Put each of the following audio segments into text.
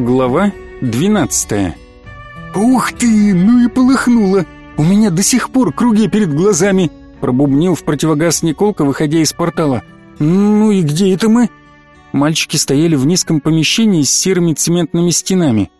Глава 12 «Ух ты, ну и полыхнуло! У меня до сих пор круги перед глазами!» Пробубнил в противогаз Николка, выходя из портала. «Ну и где это мы?» Мальчики стояли в низком помещении с серыми цементными стенами.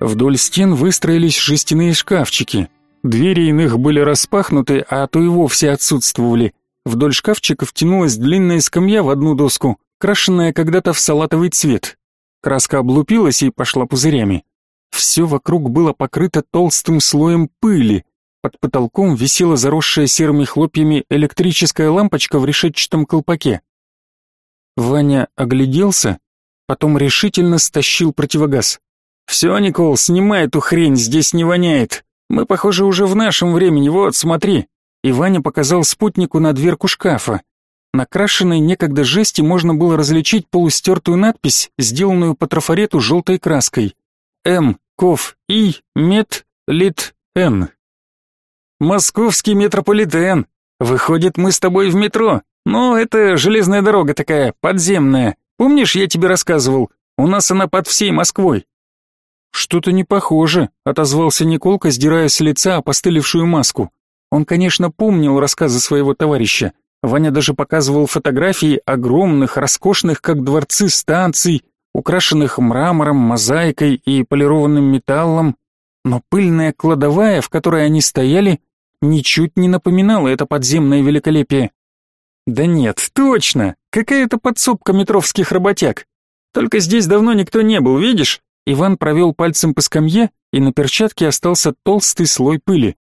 Вдоль стен выстроились жестяные шкафчики. Двери иных были распахнуты, а то и вовсе отсутствовали. Вдоль шкафчиков тянулась длинная скамья в одну доску, крашенная когда-то в салатовый цвет. Краска облупилась и пошла пузырями. Все вокруг было покрыто толстым слоем пыли. Под потолком висела заросшая серыми хлопьями электрическая лампочка в решетчатом колпаке. Ваня огляделся, потом решительно стащил противогаз. «Все, Никол, снимай эту хрень, здесь не воняет. Мы, похоже, уже в нашем времени, вот, смотри». И Ваня показал спутнику на дверку шкафа. На крашенной некогда жести можно было различить полустертую надпись, сделанную по трафарету желтой краской. М. Ков И. Мет. Лит. Н. Московский метрополитен. Выходит, мы с тобой в метро. Но это железная дорога такая, подземная. Помнишь, я тебе рассказывал? У нас она под всей Москвой. Что-то не похоже, отозвался Николка, сдирая с лица опостылевшую маску. Он, конечно, помнил рассказы своего товарища, Ваня даже показывал фотографии огромных, роскошных, как дворцы станций, украшенных мрамором, мозаикой и полированным металлом, но пыльная кладовая, в которой они стояли, ничуть не напоминала это подземное великолепие. Да нет, точно, какая-то подсобка метровских работяг. Только здесь давно никто не был, видишь? Иван провел пальцем по скамье, и на перчатке остался толстый слой пыли.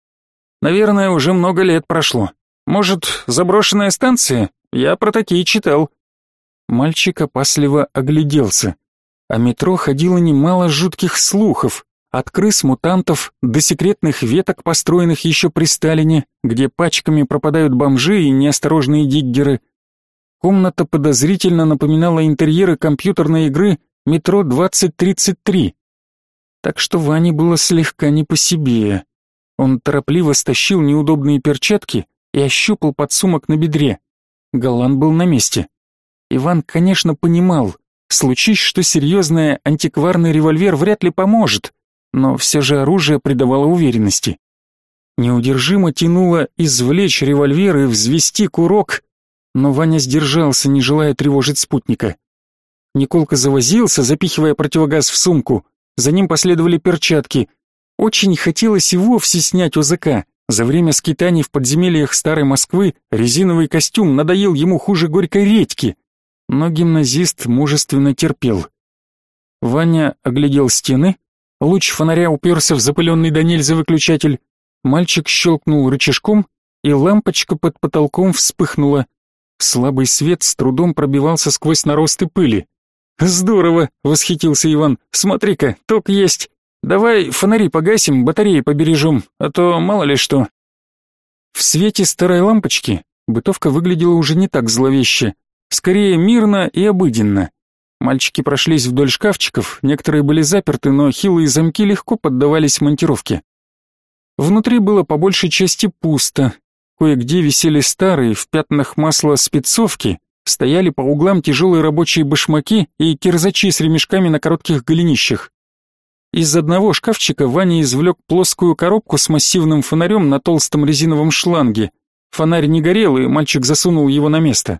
Наверное, уже много лет прошло. Может, заброшенная станция? Я про такие читал. Мальчик опасливо огляделся. О метро ходило немало жутких слухов, от крыс-мутантов до секретных веток, построенных еще при Сталине, где пачками пропадают бомжи и неосторожные диггеры. Комната подозрительно напоминала интерьеры компьютерной игры «Метро 2033». Так что Ване было слегка не по себе. Он торопливо стащил неудобные перчатки и ощупал подсумок на бедре. Галан был на месте. Иван, конечно, понимал, случись что серьезное, антикварный револьвер вряд ли поможет, но все же оружие придавало уверенности. Неудержимо тянуло извлечь револьвер и взвести курок, но Ваня сдержался, не желая тревожить спутника. Николка завозился, запихивая противогаз в сумку, за ним последовали перчатки. Очень хотелось и вовсе снять ОЗК, за время скитаний в подземельях старой Москвы резиновый костюм надоел ему хуже горькой редьки, но гимназист мужественно терпел. Ваня оглядел стены, луч фонаря уперся в запыленный до нельзя выключатель, мальчик щелкнул рычажком, и лампочка под потолком вспыхнула. Слабый свет с трудом пробивался сквозь наросты пыли. «Здорово!» — восхитился Иван. «Смотри-ка, ток есть!» Давай фонари погасим, батареи побережем, а то мало ли что. В свете старой лампочки бытовка выглядела уже не так зловеще, скорее мирно и обыденно. Мальчики прошлись вдоль шкафчиков, некоторые были заперты, но хилые замки легко поддавались монтировке. Внутри было по большей части пусто. Кое-где висели старые, в пятнах масла спецовки, стояли по углам тяжелые рабочие башмаки и кирзачи с ремешками на коротких голенищах. Из одного шкафчика Ваня извлек плоскую коробку с массивным фонарем на толстом резиновом шланге. Фонарь не горел, и мальчик засунул его на место.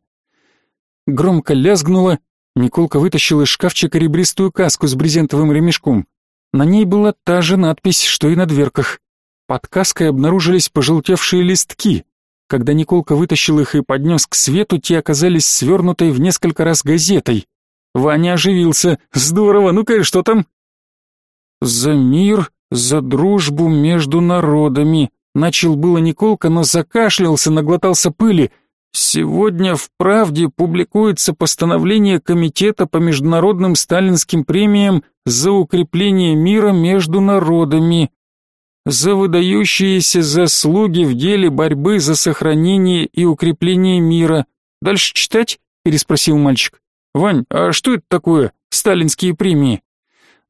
Громко лязгнуло, Николка вытащил из шкафчика ребристую каску с брезентовым ремешком. На ней была та же надпись, что и на дверках. Под каской обнаружились пожелтевшие листки. Когда Николка вытащил их и поднес к свету, те оказались свернутой в несколько раз газетой. Ваня оживился. «Здорово, ну-ка, что там?» «За мир, за дружбу между народами», — начал было Николка, но закашлялся, наглотался пыли. «Сегодня в «Правде» публикуется постановление Комитета по международным сталинским премиям за укрепление мира между народами, за выдающиеся заслуги в деле борьбы за сохранение и укрепление мира. Дальше читать?» — переспросил мальчик. «Вань, а что это такое, сталинские премии?»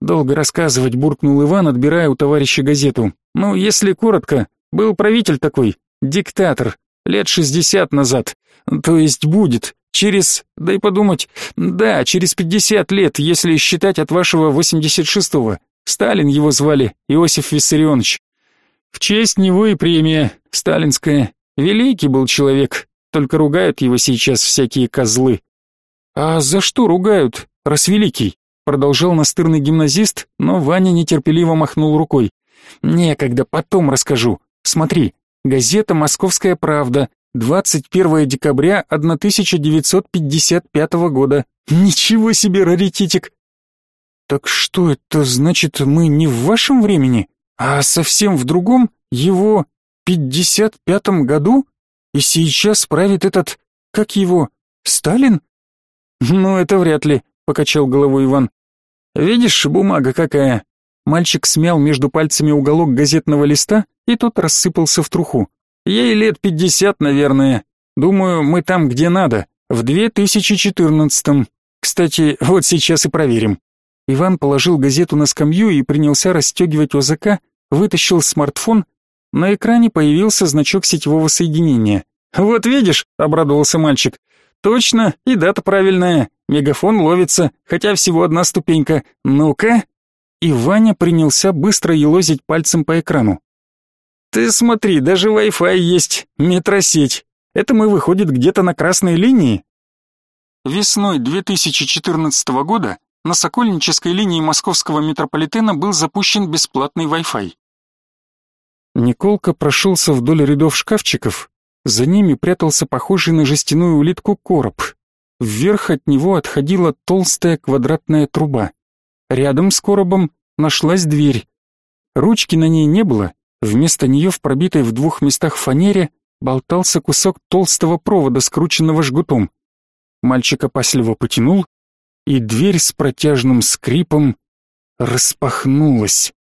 Долго рассказывать, буркнул Иван, отбирая у товарища газету. Ну, если коротко, был правитель такой, диктатор, лет шестьдесят назад. То есть будет. Через, дай подумать, да, через пятьдесят лет, если считать от вашего восемьдесят шестого. Сталин его звали, Иосиф Виссарионович. В честь него и премия, сталинская. Великий был человек, только ругают его сейчас всякие козлы. А за что ругают, раз великий? Продолжал настырный гимназист, но Ваня нетерпеливо махнул рукой. Некогда, потом расскажу. Смотри, газета «Московская правда», 21 декабря 1955 года. Ничего себе раритетик! Так что это значит, мы не в вашем времени, а совсем в другом, его 55-м году? И сейчас правит этот, как его, Сталин? Ну, это вряд ли, покачал головой Иван. Видишь, бумага какая? Мальчик смял между пальцами уголок газетного листа, и тот рассыпался в труху. Ей лет пятьдесят, наверное. Думаю, мы там, где надо, в 2014-м. Кстати, вот сейчас и проверим. Иван положил газету на скамью и принялся расстегивать ОЗК, вытащил смартфон. На экране появился значок сетевого соединения. «Вот видишь», — обрадовался мальчик. «Точно, и дата правильная. Мегафон ловится, хотя всего одна ступенька. Ну-ка». И Ваня принялся быстро елозить пальцем по экрану. Ты смотри, даже Wi-Fi есть, метросеть. Это мы, выходит, где-то на красной линии? Весной 2014 года на Сокольнической линии московского метрополитена был запущен бесплатный Wi-Fi. Николка прошелся вдоль рядов шкафчиков, за ними прятался похожий на жестяную улитку короб. Вверх от него отходила толстая квадратная труба. Рядом с коробом нашлась дверь. Ручки на ней не было, Вместо нее в пробитой в двух местах фанере болтался кусок толстого провода, скрученного жгутом. Мальчик опасливо потянул, и дверь с протяжным скрипом распахнулась.